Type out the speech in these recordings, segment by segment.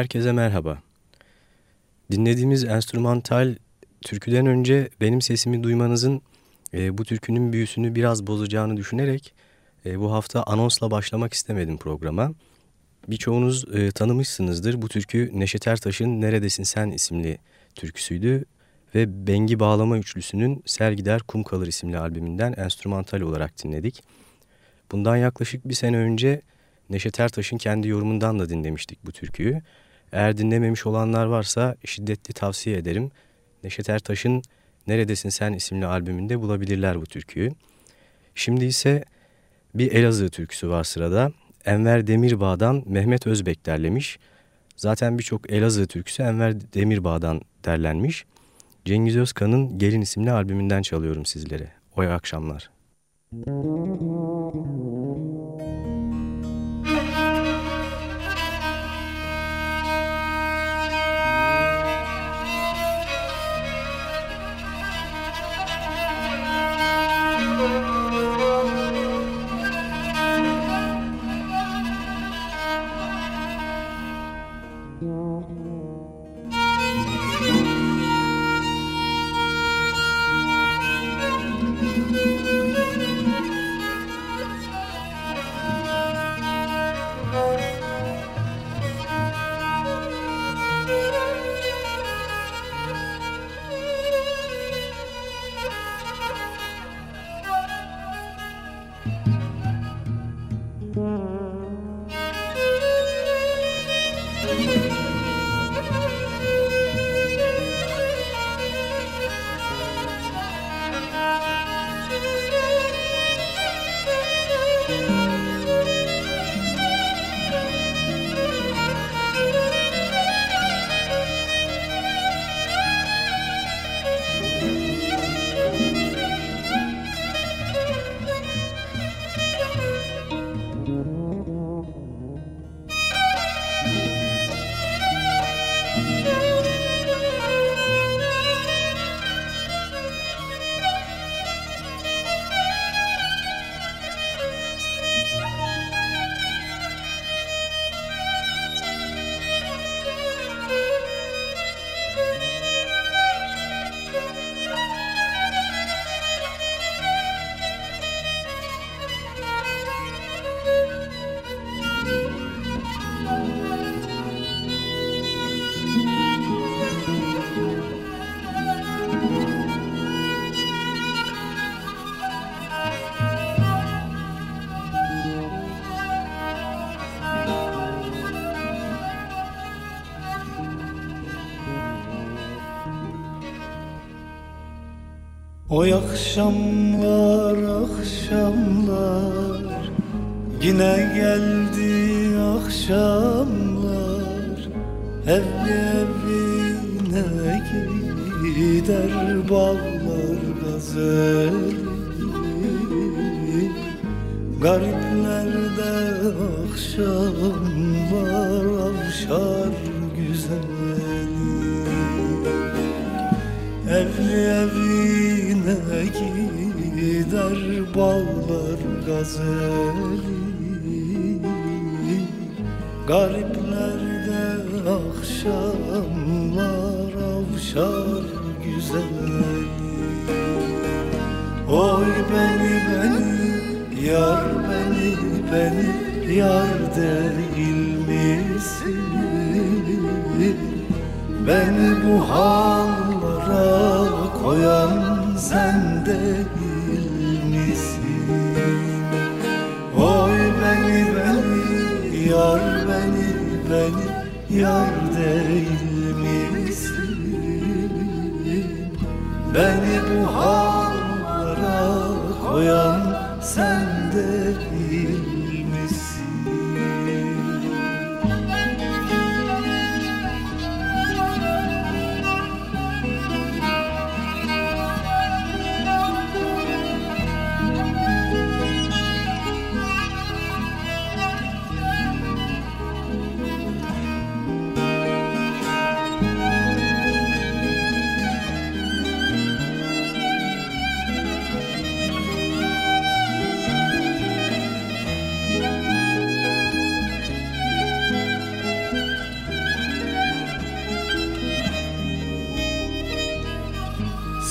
Herkese merhaba. Dinlediğimiz enstrümantal türküden önce benim sesimi duymanızın e, bu türkünün büyüsünü biraz bozacağını düşünerek e, bu hafta anonsla başlamak istemedim programa. Birçoğunuz e, tanımışsınızdır. Bu türkü Neşet Ertaş'ın Neredesin Sen isimli türküsüydü ve Bengi Bağlama Üçlüsü'nün Sergider Kum Kalır isimli albümünden enstrümantal olarak dinledik. Bundan yaklaşık bir sene önce Neşet Ertaş'ın kendi yorumundan da dinlemiştik bu türküyü. Eğer dinlememiş olanlar varsa şiddetli tavsiye ederim. Neşet Ertaş'ın Neredesin Sen isimli albümünde bulabilirler bu türküyü. Şimdi ise bir Elazığ türküsü var sırada. Enver Demirbağ'dan Mehmet Özbek derlemiş. Zaten birçok Elazığ türküsü Enver Demirbağ'dan derlenmiş. Cengiz Özkan'ın Gelin isimli albümünden çalıyorum sizlere. O akşamlar. Müzik Oy akşamlar akşamlar Yine geldi akşamlar. Evli evine gider bağlar gazel Gariplerde akşamlar avşar güzeli. Evli evine gider bağlar gazeli Gariplerde akşamlar avşar güzeli Oy beni beni Yar beni beni yar değil misin? Beni bu hallara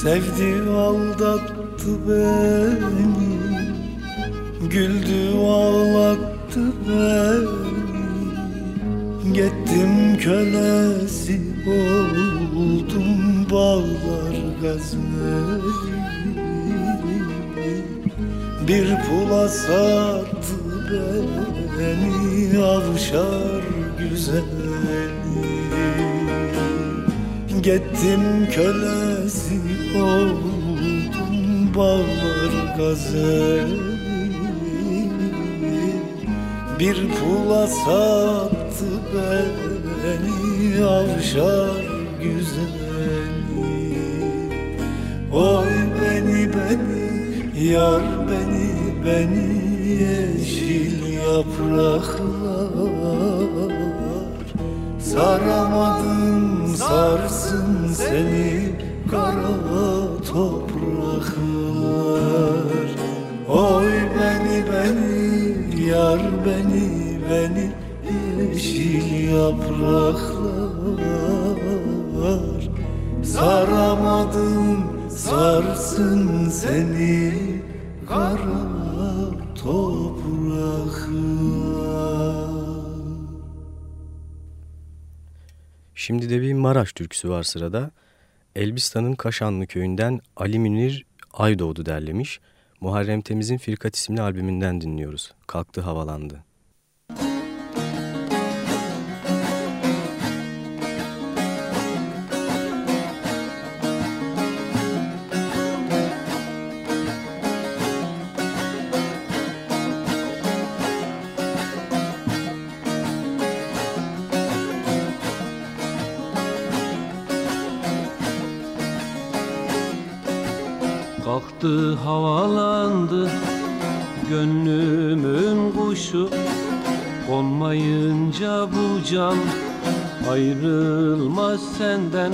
Sevdi aldattı beni. Güldü ağlattı beni. Gittim kölesi oldum bağlar gazeli Bir pula sattı beni avşar güzeli. Gittim kölesi oldum bağlar gazeli Bir pula sattı beni avşar güzeli. Oy beni beni yar beni beni yeşil yapraklar. Saramadım sarsın seni kara topraklar. Oy beni beni yar beni beni yeşil yapraklar. Saramadım sarsın seni kara topraklar. Şimdi de bir Maraş türküsü var sırada. Elbistan'ın Kaşanlı köyünden Ali Münir Aydoğdu derlemiş. Muharrem Temiz'in Firkat isimli albümünden dinliyoruz. Kalktı havalandı. Kalktı havalandı. Gönlümün kuşu Konmayınca bu can ayrılmaz senden.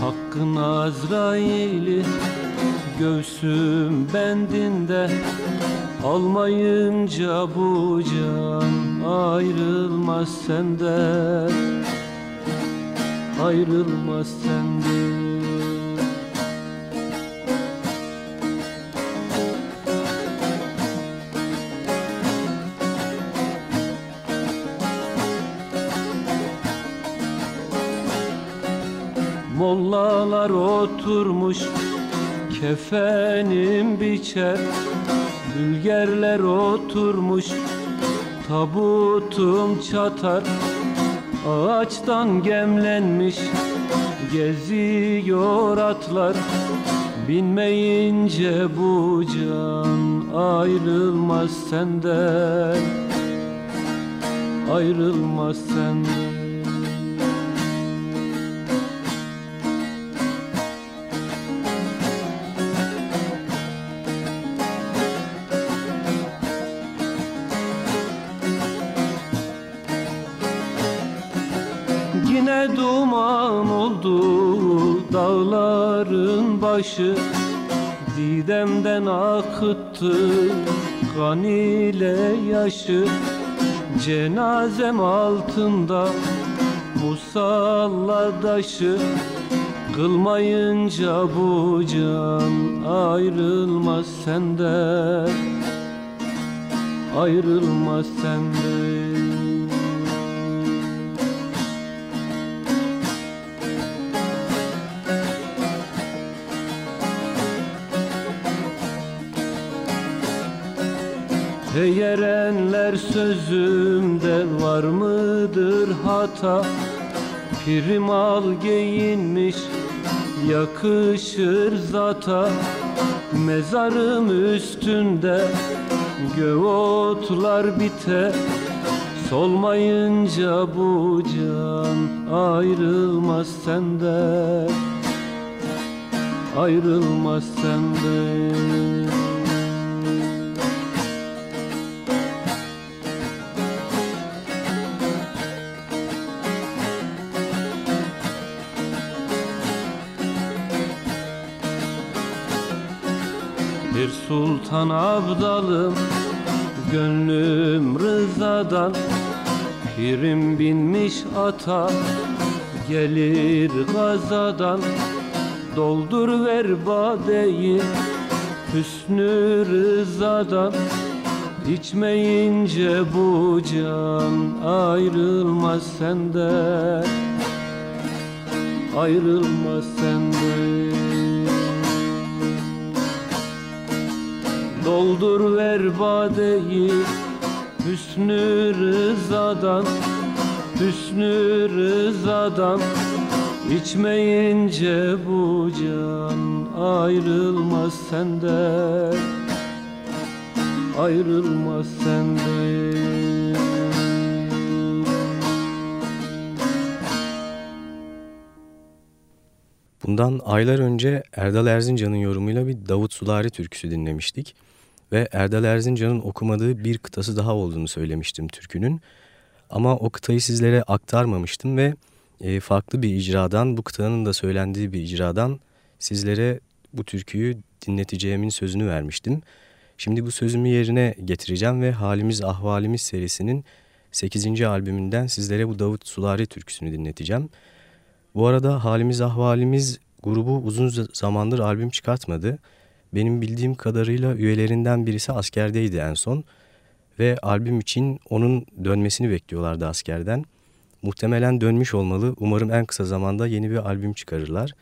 Hakkın Azrail'i göğsüm bendinde. Almayınca bu can ayrılmaz senden. Ayrılmaz senden Mollalar oturmuş kefenim biçer. Bülgerler oturmuş tabutum çatar. Ağaçtan gemlenmiş geziyor atlar. Binmeyince bu can ayrılmaz senden. Ayrılmaz senden başı Didemden akıttı kan ile yaşı Cenazem altında musalladaşı Kılmayınca bu can ayrılmaz senden Ayrılmaz senden Yerenler sözümde var mıdır hata? Primal giyinmiş yakışır zata. Mezarım üstünde göğotlar bite. Solmayınca bu can ayrılmaz senden Ayrılmaz senden sultan abdalım Gönlüm rızadan. Pirim binmiş ata Gelir gazadan. Doldur ver badeyi Hüsnü rızadan. İçmeyince bu can Ayrılmaz senden. Ayrılmaz senden Doldur ver badeyi Hüsnü rızadan Hüsnü rızadan İçmeyince bu can Ayrılmaz senden Ayrılmaz senden Bundan aylar önce Erdal Erzincan'ın yorumuyla bir Davut Sulari türküsü dinlemiştik. Ve Erdal Erzincan'ın okumadığı bir kıtası daha olduğunu söylemiştim türkünün. Ama o kıtayı sizlere aktarmamıştım ve e, farklı bir icradan, bu kıtanın da söylendiği bir icradan sizlere bu türküyü dinleteceğimin sözünü vermiştim. Şimdi bu sözümü yerine getireceğim ve Halimiz Ahvalimiz serisinin 8. albümünden sizlere bu Davut Sulari türküsünü dinleteceğim. Bu arada Halimiz Ahvalimiz grubu uzun zamandır albüm çıkartmadı. Benim bildiğim kadarıyla üyelerinden birisi askerdeydi en son ve albüm için onun dönmesini bekliyorlardı askerden. Muhtemelen dönmüş olmalı. Umarım en kısa zamanda yeni bir albüm çıkarırlar.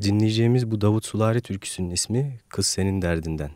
Dinleyeceğimiz bu Davut Sulari türküsünün ismi Kız Senin Derdinden.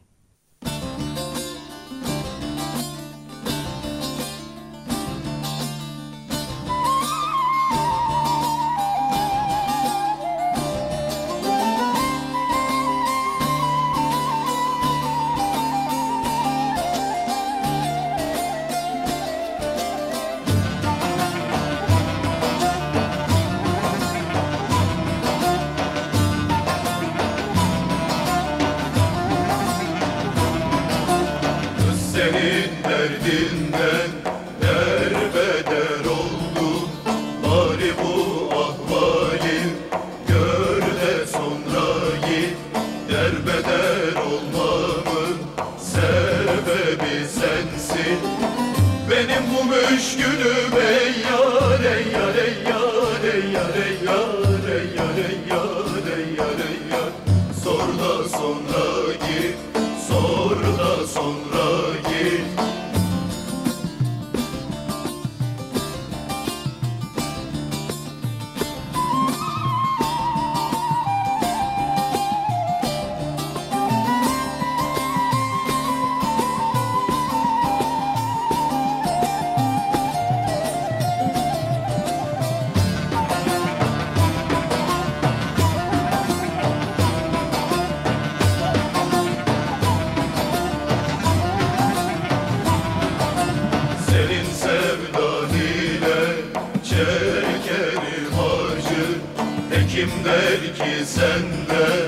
Kendi öz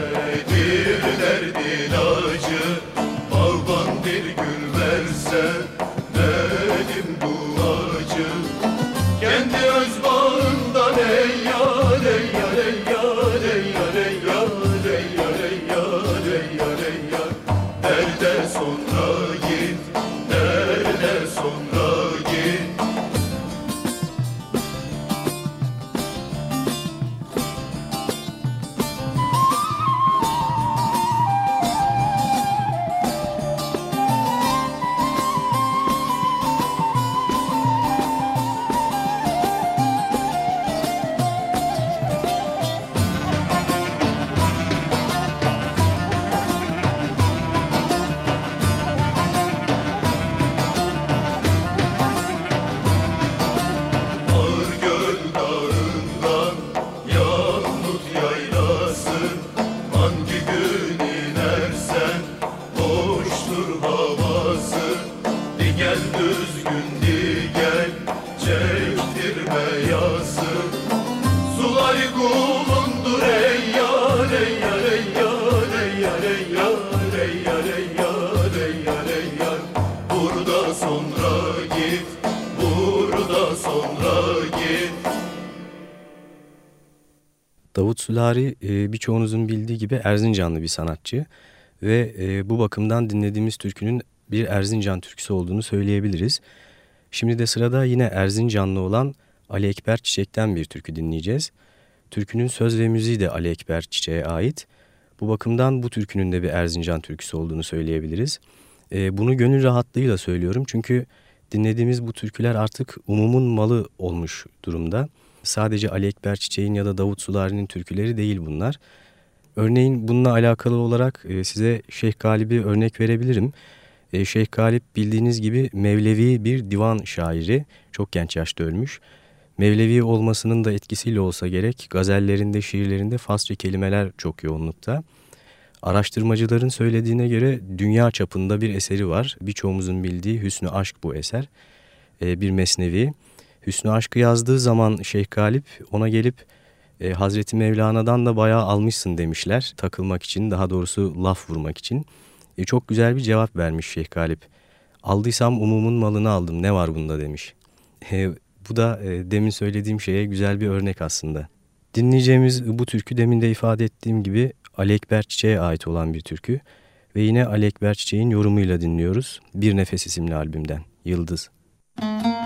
Davut Sulari e, birçoğunuzun bildiği gibi Erzincanlı bir sanatçı ve e, bu bakımdan dinlediğimiz türkünün bir Erzincan türküsü olduğunu söyleyebiliriz. Şimdi de sırada yine Erzincanlı olan Ali Ekber Çiçek'ten bir türkü dinleyeceğiz. Türkünün söz ve müziği de Ali Ekber Çiçek'e ait. Bu bakımdan bu türkünün de bir Erzincan türküsü olduğunu söyleyebiliriz. E, bunu gönül rahatlığıyla söylüyorum çünkü dinlediğimiz bu türküler artık umumun malı olmuş durumda. Sadece Ali Ekber Çiçek'in ya da Davut Sulari'nin türküleri değil bunlar. Örneğin bununla alakalı olarak e, size Şeyh Galip'i örnek verebilirim. E, Şeyh Galip bildiğiniz gibi Mevlevi bir divan şairi. Çok genç yaşta ölmüş. Mevlevi olmasının da etkisiyle olsa gerek gazellerinde, şiirlerinde Farsça kelimeler çok yoğunlukta. Araştırmacıların söylediğine göre dünya çapında bir eseri var. Birçoğumuzun bildiği Hüsnü Aşk bu eser. E, bir mesnevi. Hüsnü Aşk'ı yazdığı zaman Şeyh Galip ona gelip e, Hazreti Mevlana'dan da bayağı almışsın demişler. Takılmak için daha doğrusu laf vurmak için. E, çok güzel bir cevap vermiş Şeyh Galip. Aldıysam umumun malını aldım ne var bunda demiş. E, bu da e, demin söylediğim şeye güzel bir örnek aslında. Dinleyeceğimiz bu türkü demin de ifade ettiğim gibi Ali Ekber Çiçek'e ait olan bir türkü. Ve yine Ali Ekber Çiçek'in yorumuyla dinliyoruz. Bir Nefes isimli albümden. Yıldız. Müzik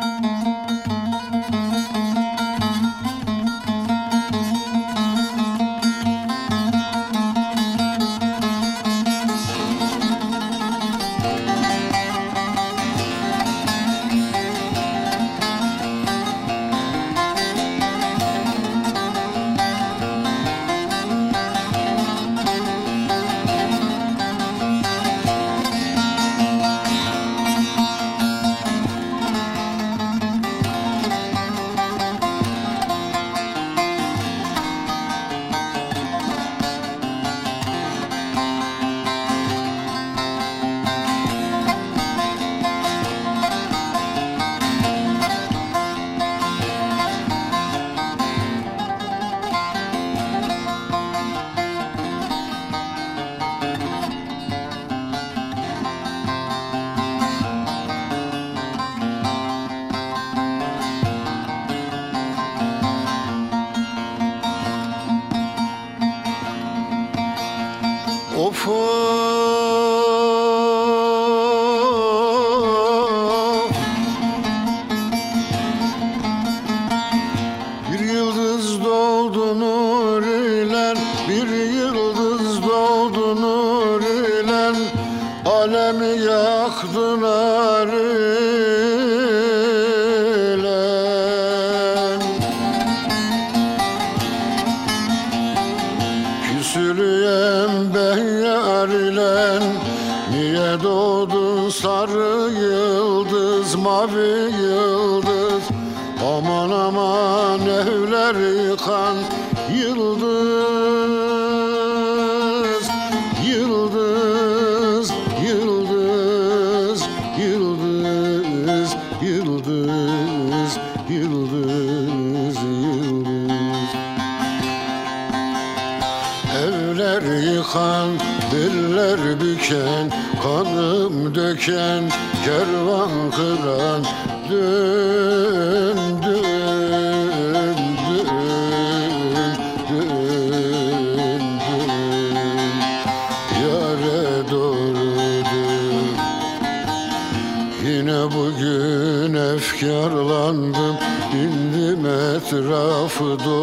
efkarlandım indim etrafı dolandım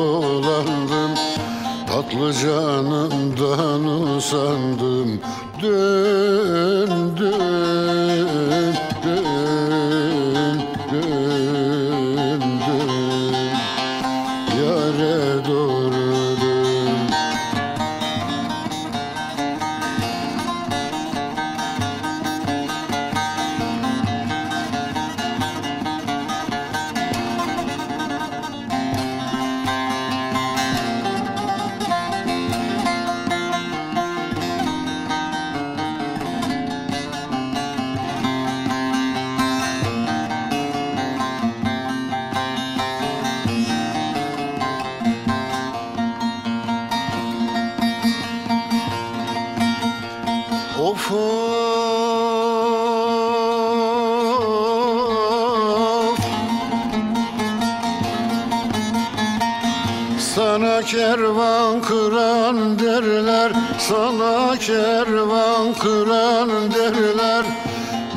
derler Sana kervan kıran derler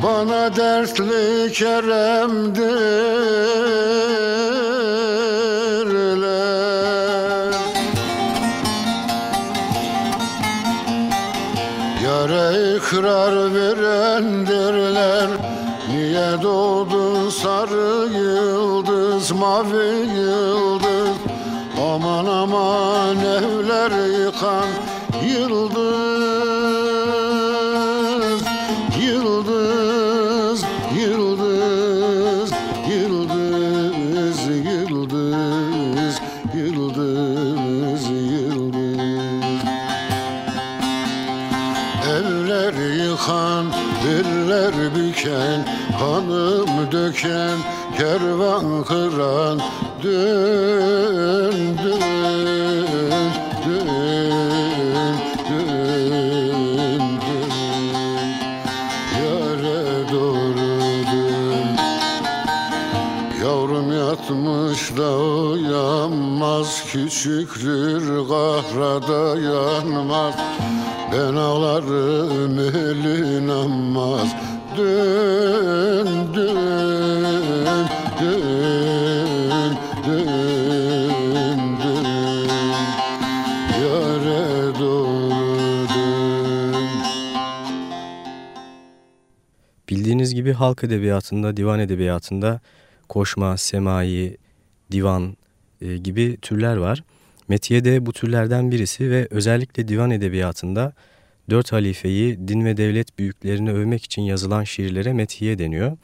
Bana dertli Kerem derler. Yare ikrar veren derler Niye doğdun sarı yıldız mavi yıldız? Aman aman evler yıkan yıldız Yıldız, yıldız, yıldız, yıldız, yıldız, yıldız. Evler yıkan, diller büken, kanım döken, kervan kıran, dön, Küçüktür kahra dayanmaz. Ben ağlarım elin anmaz Dön, dön, dön, dön, dön Yare doğru Bildiğiniz gibi halk edebiyatında, divan edebiyatında koşma, semai, divan e, gibi türler var. Metiye de bu türlerden birisi ve özellikle divan edebiyatında dört halifeyi, din ve devlet büyüklerini övmek için yazılan şiirlere metiye deniyor.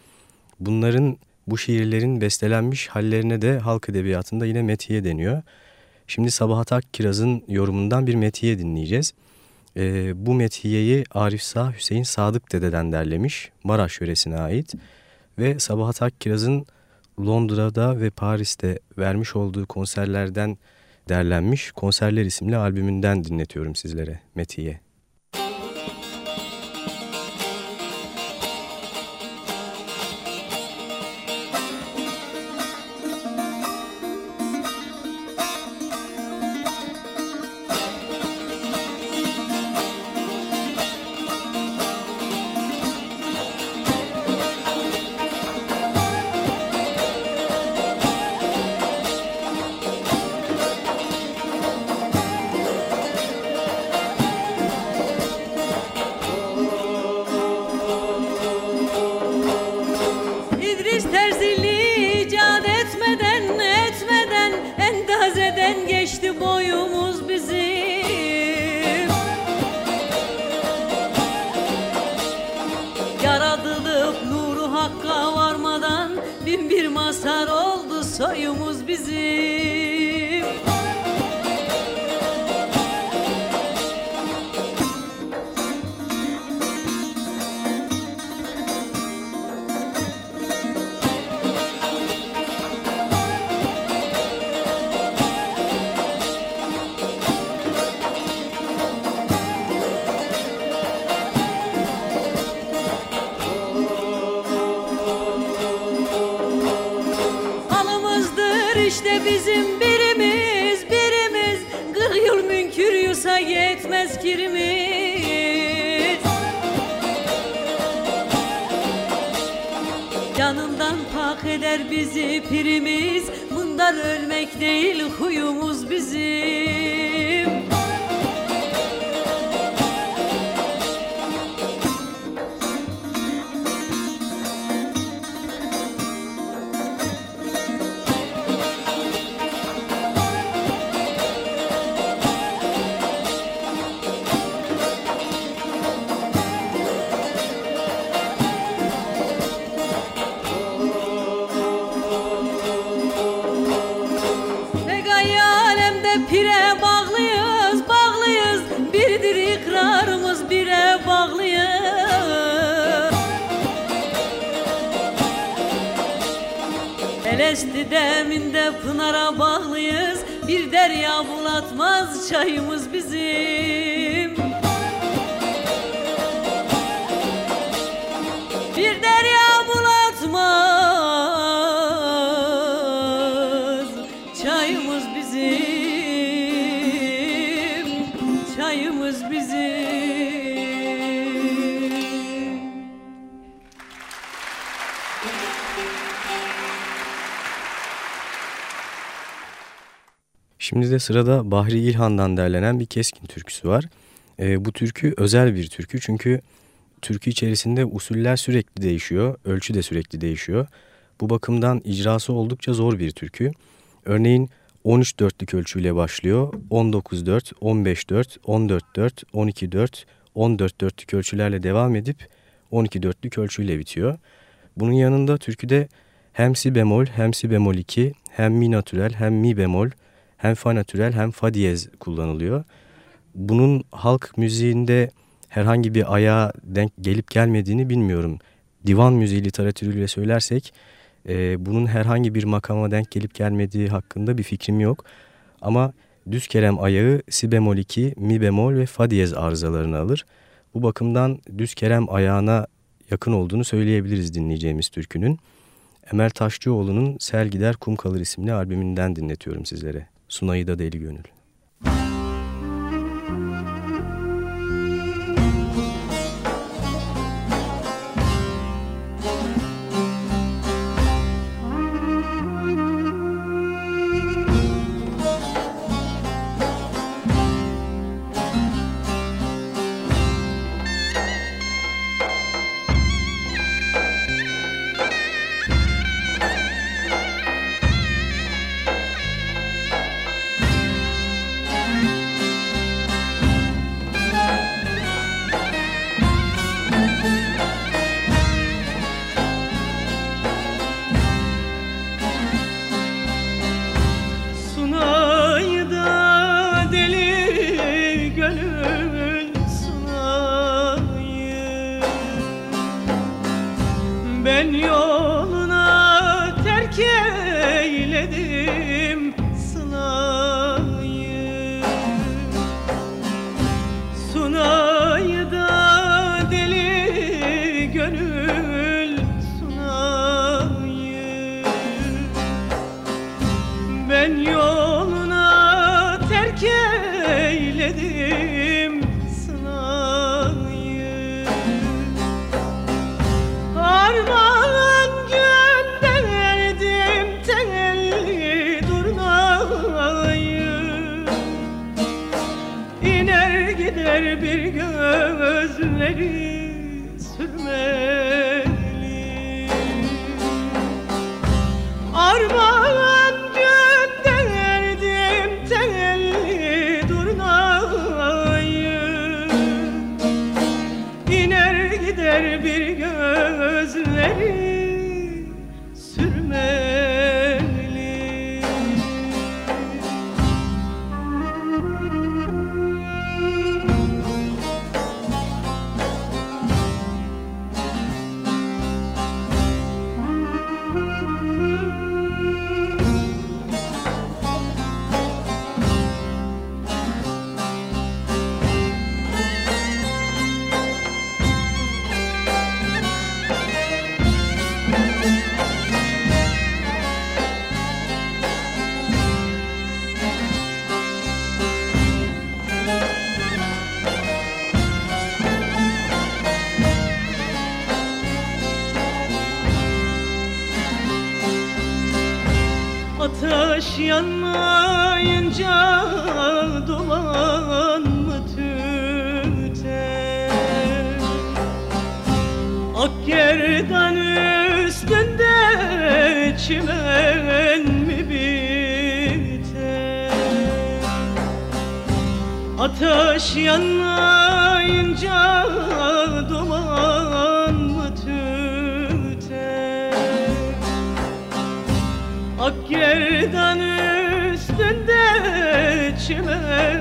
Bunların, bu şiirlerin bestelenmiş hallerine de halk edebiyatında yine metiye deniyor. Şimdi Sabahat Akkiraz'ın yorumundan bir metiye dinleyeceğiz. E, bu metiyeyi Arif Sağ Hüseyin Sadık Dede'den derlemiş. Maraş yöresine ait. Ve Sabahat Akkiraz'ın Londra'da ve Paris'te vermiş olduğu konserlerden derlenmiş Konserler isimli albümünden dinletiyorum sizlere metiye. Şimdi de sırada Bahri İlhan'dan derlenen bir keskin türküsü var. E, bu türkü özel bir türkü çünkü türkü içerisinde usuller sürekli değişiyor, ölçü de sürekli değişiyor. Bu bakımdan icrası oldukça zor bir türkü. Örneğin 13 dörtlük ölçüyle başlıyor. 19 dört, 15 dört, 14 dört, 12 dört, 14 dörtlük ölçülerle devam edip 12 dörtlük ölçüyle bitiyor. Bunun yanında türküde hem si bemol hem si bemol 2 hem mi natürel hem mi bemol hem fa natürel hem fa diyez kullanılıyor. Bunun halk müziğinde herhangi bir ayağa denk gelip gelmediğini bilmiyorum. Divan müziği literatürüyle söylersek e, bunun herhangi bir makama denk gelip gelmediği hakkında bir fikrim yok. Ama düz kerem ayağı si bemol 2, mi bemol ve fa diyez arızalarını alır. Bu bakımdan düz kerem ayağına yakın olduğunu söyleyebiliriz dinleyeceğimiz türkünün. Emel Taşçıoğlu'nun Sel Gider Kum Kalır isimli albümünden dinletiyorum sizlere. Sunayı da Deli Gönül. Ateş yanmayınca duman mı tüter Ak üstünde çimen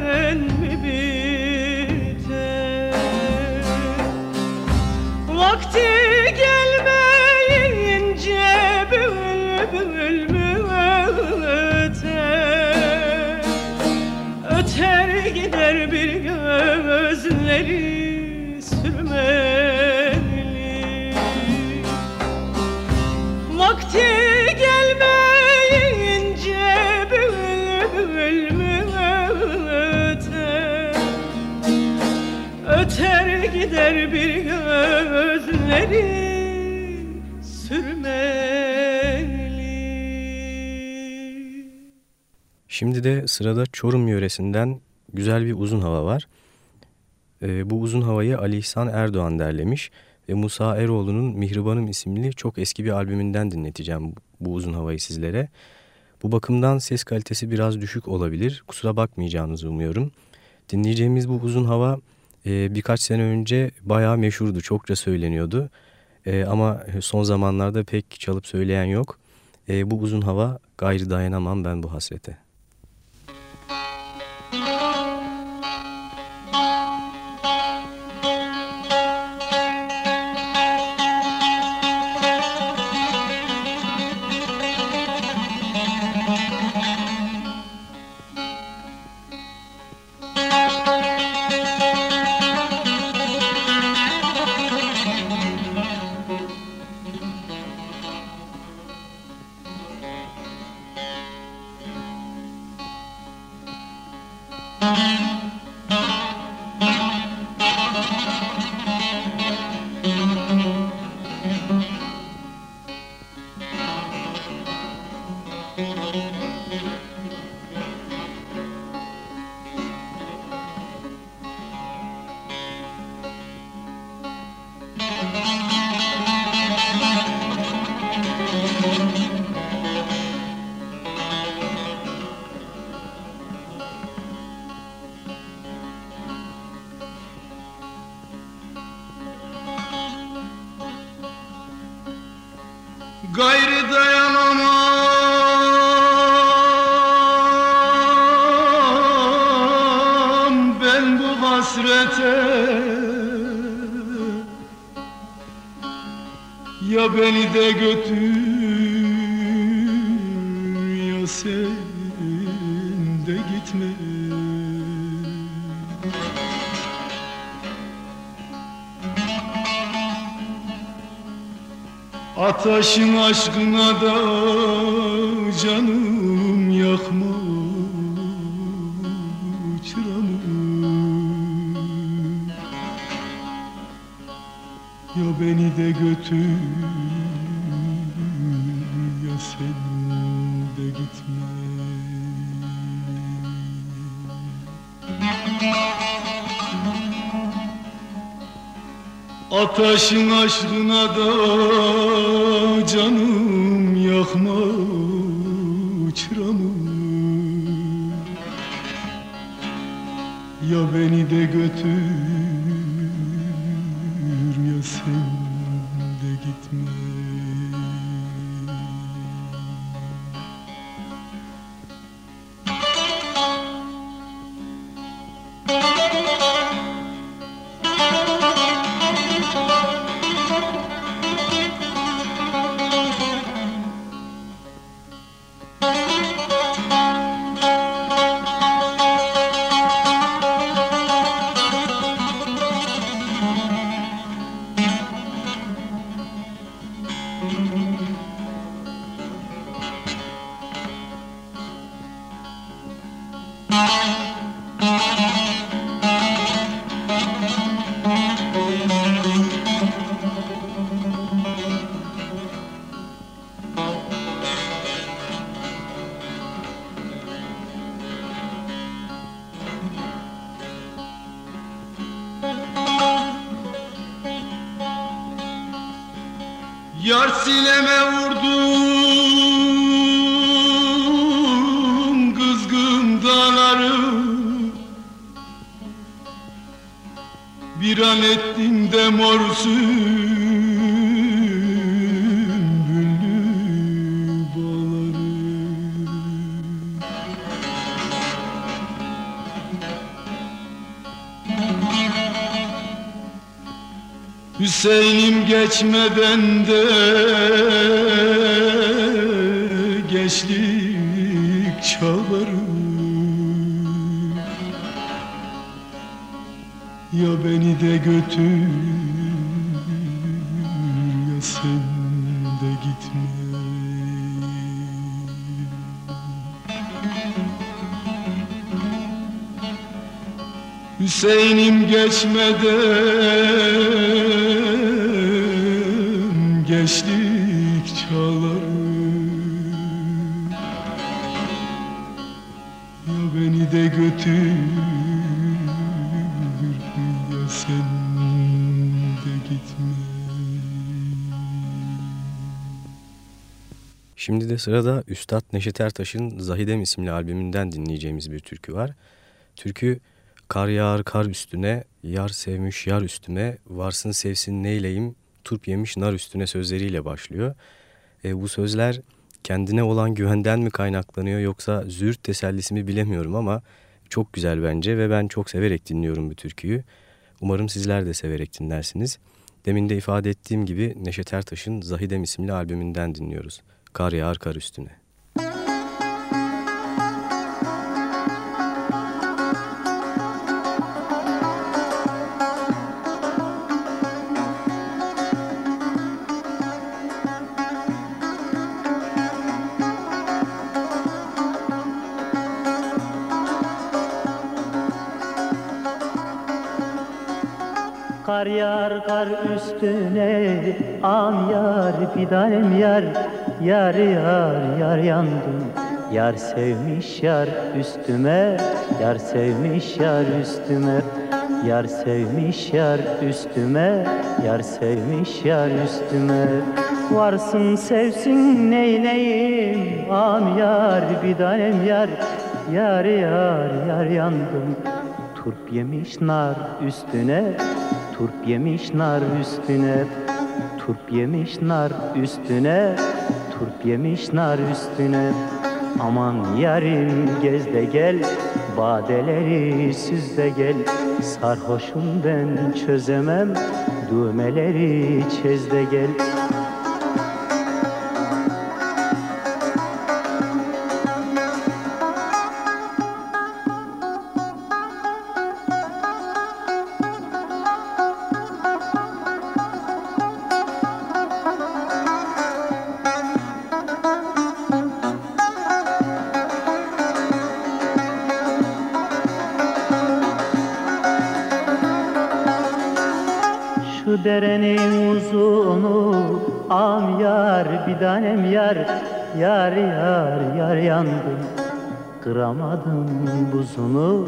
ileri sürmeli. Vakti gelmeyince bülbül mü öter Öter gider bir gözleri Şimdi de sırada Çorum yöresinden güzel bir uzun hava var. E, bu uzun havayı Ali İhsan Erdoğan derlemiş ve Musa Eroğlu'nun Mihribanım isimli çok eski bir albümünden dinleteceğim bu uzun havayı sizlere. Bu bakımdan ses kalitesi biraz düşük olabilir. Kusura bakmayacağınızı umuyorum. Dinleyeceğimiz bu uzun hava e, birkaç sene önce bayağı meşhurdu, çokça söyleniyordu. E, ama son zamanlarda pek çalıp söyleyen yok. E, bu uzun hava gayrı dayanamam ben bu hasrete. Gayrı dayanamam ben bu hasrete. Ya beni de götür Ataşın aşkına da canım yakma çıramı Ya beni de götür Ataşın aşkına da canım yakma çıramı Ya beni de götür Hüseyin'im geçmeden de gençlik çağları. Ya beni de götür ya sen de gitme. Hüseyin'im geçmeden Şimdi de sırada Üstad Neşet Ertaş'ın Zahidem isimli albümünden dinleyeceğimiz bir türkü var. Türkü kar yağar kar üstüne, yar sevmiş yar üstüme, varsın sevsin neyleyim, turp yemiş nar üstüne sözleriyle başlıyor. E, bu sözler kendine olan güvenden mi kaynaklanıyor yoksa züğürt tesellisi mi bilemiyorum ama çok güzel bence ve ben çok severek dinliyorum bu türküyü. Umarım sizler de severek dinlersiniz. Demin de ifade ettiğim gibi Neşet Ertaş'ın Zahidem isimli albümünden dinliyoruz. Kar yağar kar üstüne. Kar yar kar üstüne am yar fidanem yar Yar yar yar yandım. Yar sevmiş yar üstüme Yar sevmiş yar üstüme. Yar sevmiş yar üstüme Yar sevmiş yar üstüme. Varsın sevsin neyleyim Am yar fidanem yar. Yar yar yar yandım. Turp yemiş nar üstüne Turp yemiş nar üstüne. Turp yemiş nar üstüne Turp yemiş nar üstüne. Aman yarim gez de gel. Badeleri süz de gel. Sarhoşum ben çözemem. Düğmeleri çez de gel tanem yar Yar yar yar yandım Kıramadım buzunu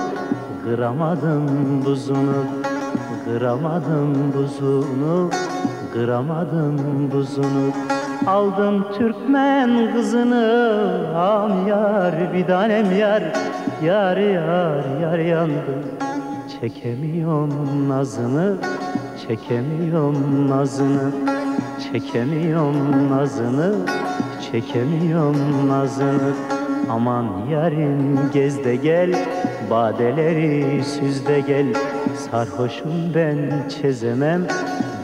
Kıramadım buzunu. Kıramadım buzunu Kıramadım buzunu. Aldım Türkmen kızını Am yar bir tanem yar. Yar yar yar yandım Çekemiyorum nazını Çekemiyorum nazını Çekemiyorum nazını Çekemiyorum nazını. Aman yarim gez de gel Badeleri süz de gel. Sarhoşum ben çezemem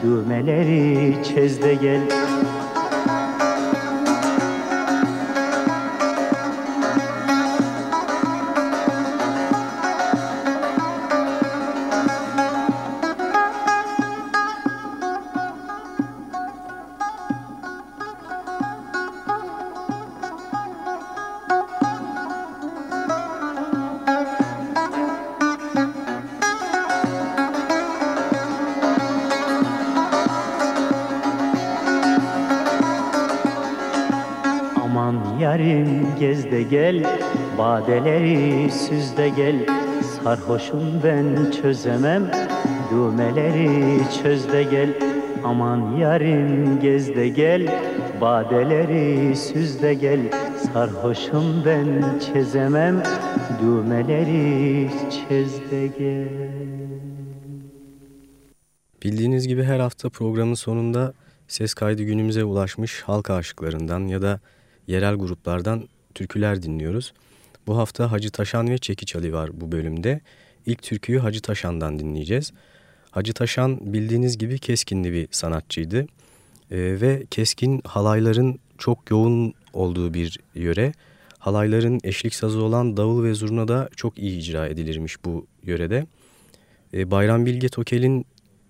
Düğmeleri çez de gel gez de gel Badeleri süz de gel. Sarhoşum ben çözemem Düğmeleri çöz de gel. Aman yarim gez de gel Badeleri süz de gel. Sarhoşum ben çözemem Düğmeleri çöz de gel. Bildiğiniz gibi her hafta programın sonunda ses kaydı günümüze ulaşmış halk aşıklarından ya da yerel gruplardan türküler dinliyoruz. Bu hafta Hacı Taşan ve Çekiç Ali var bu bölümde. İlk türküyü Hacı Taşan'dan dinleyeceğiz. Hacı Taşan bildiğiniz gibi Keskinli bir sanatçıydı. Ee, ve Keskin halayların çok yoğun olduğu bir yöre. Halayların eşlik sazı olan davul ve zurna da çok iyi icra edilirmiş bu yörede. Ee, Bayram Bilge Tokel'in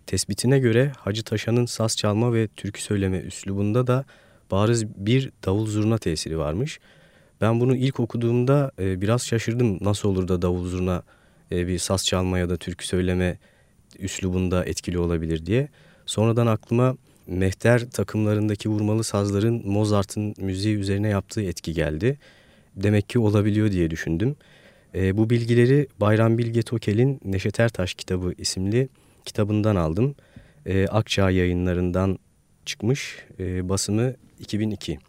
tespitine göre Hacı Taşan'ın saz çalma ve türkü söyleme üslubunda da bariz bir davul zurna tesiri varmış. Ben bunu ilk okuduğumda e, biraz şaşırdım nasıl olur da davul zurna e, bir saz çalma ya da türkü söyleme üslubunda etkili olabilir diye. Sonradan aklıma mehter takımlarındaki vurmalı sazların Mozart'ın müziği üzerine yaptığı etki geldi. Demek ki olabiliyor diye düşündüm. E, bu bilgileri Bayram Bilge Tokel'in Neşet Ertaş kitabı isimli kitabından aldım. E, Akçağ yayınlarından çıkmış e, basımı 2002.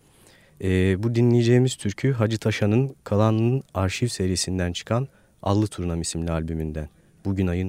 E, bu dinleyeceğimiz türkü Hacı Taşan'ın Kalan'ın arşiv serisinden çıkan Allı Turnam isimli albümünden. Bugün ayın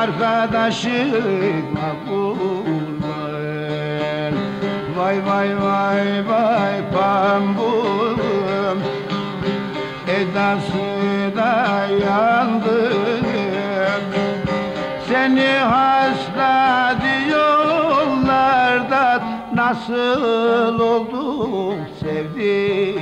arkadaşıma kurban Vay vay vay vay pambulum. Edası da yandım Seni hasta diyorlar nasıl olduk sevdiğim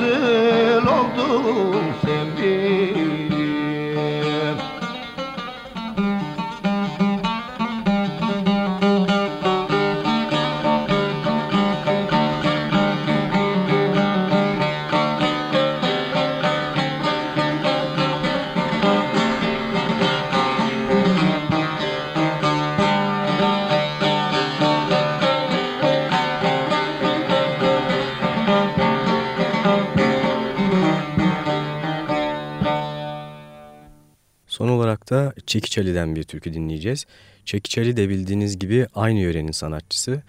nasıl olduk sevdiğim. da Çekiçali'den bir türkü dinleyeceğiz. Çekiçali de bildiğiniz gibi aynı yörenin sanatçısı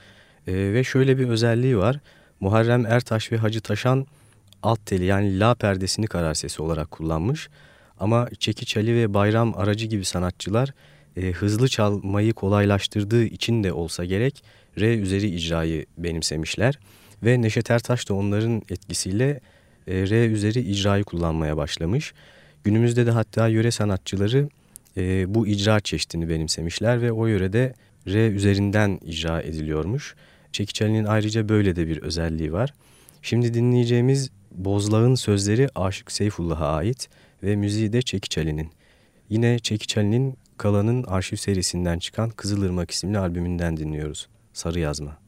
ee, ve şöyle bir özelliği var. Muharrem Ertaş ve Hacı Taşan alt teli yani la perdesini karar sesi olarak kullanmış. Ama Çekiçali ve Bayram Aracı gibi sanatçılar e, hızlı çalmayı kolaylaştırdığı için de olsa gerek re üzeri icrayı benimsemişler. Ve Neşet Ertaş da onların etkisiyle e, re üzeri icrayı kullanmaya başlamış. Günümüzde de hatta yöre sanatçıları e, bu icra çeşitini benimsemişler ve o yörede re üzerinden icra ediliyormuş. Çekiçeli'nin ayrıca böyle de bir özelliği var. Şimdi dinleyeceğimiz Bozlağ'ın sözleri Aşık Seyfullah'a ait ve müziği de Çekiçeli'nin. Yine Çekiçeli'nin Kalan'ın arşiv serisinden çıkan Kızılırmak isimli albümünden dinliyoruz. Sarı Yazma.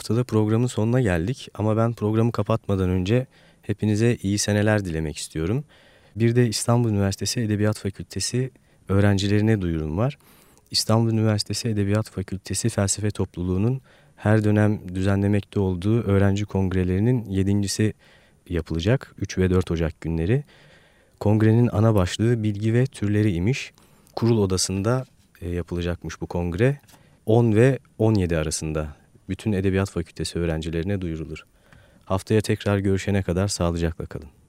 Haftada programın sonuna geldik ama ben programı kapatmadan önce hepinize iyi seneler dilemek istiyorum. Bir de İstanbul Üniversitesi Edebiyat Fakültesi öğrencilerine duyurum var. İstanbul Üniversitesi Edebiyat Fakültesi Felsefe Topluluğu'nun her dönem düzenlemekte olduğu öğrenci kongrelerinin yedincisi yapılacak 3 ve 4 Ocak günleri. Kongrenin ana başlığı bilgi ve türleri imiş. Kurul odasında e, yapılacakmış bu kongre. 10 ve 17 arasında bütün Edebiyat Fakültesi öğrencilerine duyurulur. Haftaya tekrar görüşene kadar sağlıcakla kalın.